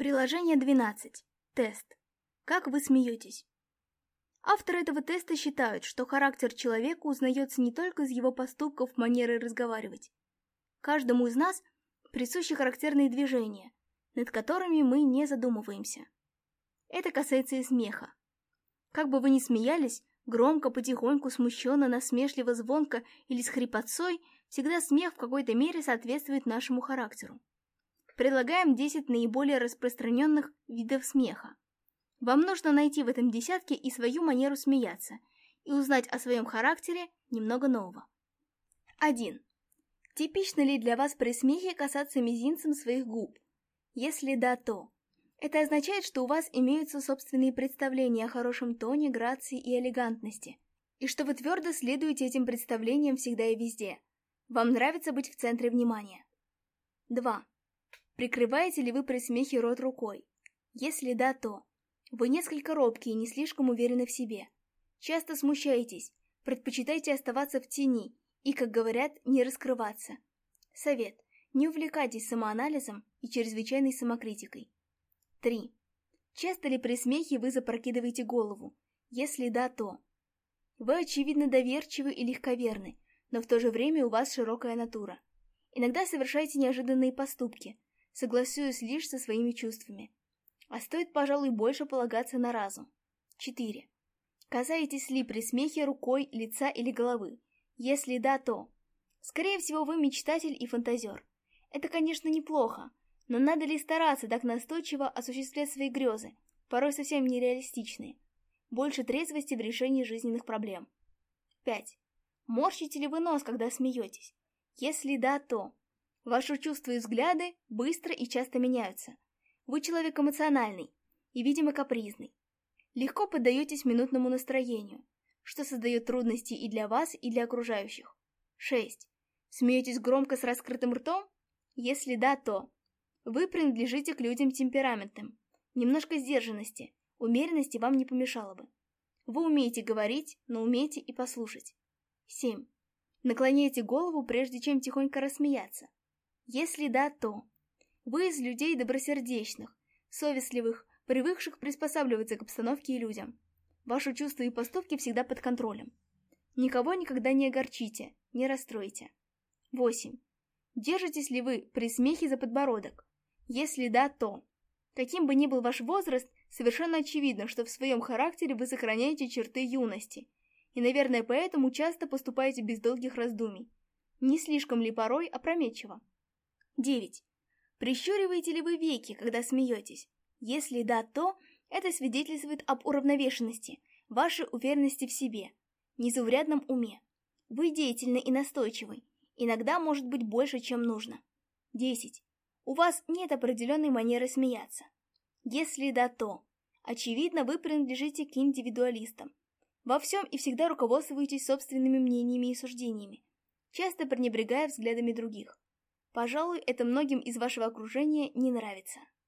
Приложение 12. Тест. Как вы смеетесь? Авторы этого теста считают, что характер человека узнается не только из его поступков, манеры разговаривать. Каждому из нас присущи характерные движения, над которыми мы не задумываемся. Это касается и смеха. Как бы вы ни смеялись, громко, потихоньку, смущенно, насмешливо, звонко или с хрипотцой, всегда смех в какой-то мере соответствует нашему характеру. Предлагаем 10 наиболее распространенных видов смеха. Вам нужно найти в этом десятке и свою манеру смеяться, и узнать о своем характере немного нового. 1. Типично ли для вас при смехе касаться мизинцем своих губ? Если да, то... Это означает, что у вас имеются собственные представления о хорошем тоне, грации и элегантности, и что вы твердо следуете этим представлениям всегда и везде. Вам нравится быть в центре внимания. 2. Прикрываете ли вы при смехе рот рукой? Если да, то вы несколько робкие и не слишком уверены в себе. Часто смущаетесь, предпочитаете оставаться в тени и, как говорят, не раскрываться. Совет. Не увлекайтесь самоанализом и чрезвычайной самокритикой. 3. Часто ли при смехе вы запрокидываете голову? Если да, то... Вы, очевидно, доверчивы и легковерны, но в то же время у вас широкая натура. Иногда совершаете неожиданные поступки – согласуюсь лишь со своими чувствами. А стоит, пожалуй, больше полагаться на разум. 4. Касаетесь ли при смехе рукой, лица или головы? Если да, то... Скорее всего, вы мечтатель и фантазер. Это, конечно, неплохо, но надо ли стараться так настойчиво осуществлять свои грезы, порой совсем нереалистичные? Больше трезвости в решении жизненных проблем. 5. Морщите ли вы нос, когда смеетесь? Если да, то... Ваши чувства и взгляды быстро и часто меняются. Вы человек эмоциональный и, видимо, капризный. Легко поддаетесь минутному настроению, что создает трудности и для вас, и для окружающих. 6. Смеетесь громко с раскрытым ртом? Если да, то вы принадлежите к людям темпераментным. Немножко сдержанности, умеренности вам не помешало бы. Вы умеете говорить, но умеете и послушать. 7. Наклоняйте голову, прежде чем тихонько рассмеяться. Если да, то... Вы из людей добросердечных, совестливых, привыкших приспосабливаться к обстановке и людям. Ваши чувства и поступки всегда под контролем. Никого никогда не огорчите, не расстройте. 8. Держитесь ли вы при смехе за подбородок? Если да, то... Каким бы ни был ваш возраст, совершенно очевидно, что в своем характере вы сохраняете черты юности. И, наверное, поэтому часто поступаете без долгих раздумий. Не слишком ли порой опрометчиво? 9. Прищуриваете ли вы веки, когда смеетесь? Если да, то это свидетельствует об уравновешенности, вашей уверенности в себе, незаурядном уме. Вы деятельны и настойчивы, иногда может быть больше, чем нужно. 10. У вас нет определенной манеры смеяться. Если да, то, очевидно, вы принадлежите к индивидуалистам. Во всем и всегда руководствуетесь собственными мнениями и суждениями, часто пренебрегая взглядами других. Пожалуй, это многим из вашего окружения не нравится.